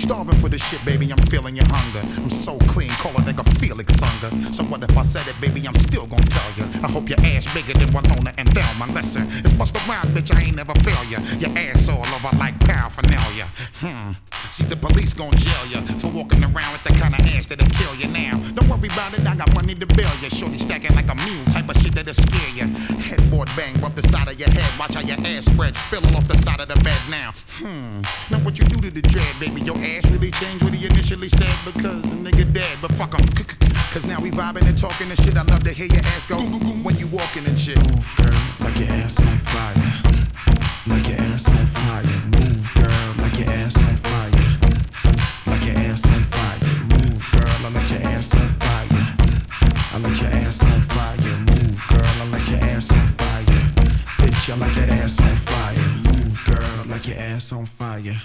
starving for this shit, baby. I'm feeling your hunger. I'm so clean, call a nigga Felix Unger. So what if I said it, baby? I'm still gonna tell you. I hope your ass bigger than Winona and Thelma. Listen, it's bust around, bitch. I ain't never fail ya. Your ass all over like paraphernalia. Hmm. See, the police gon' jail ya for walking around with the kind of ass that'll kill you now. Don't worry about it, I got money to bail ya. Shorty stacking like a mule, type of shit that'll scare ya. Headboard bang, bump the side of your head. Watch how your ass spread, spilling off the side of the bed now. Hmm. Now what you do to the dread, baby? Your ass really changed what he initially said because the nigga dead, but fuck him. Cause now we vibing and talking and shit. I love to hear your ass go when you walking and shit. Y'all like that ass on fire. Move, girl, like your ass on fire.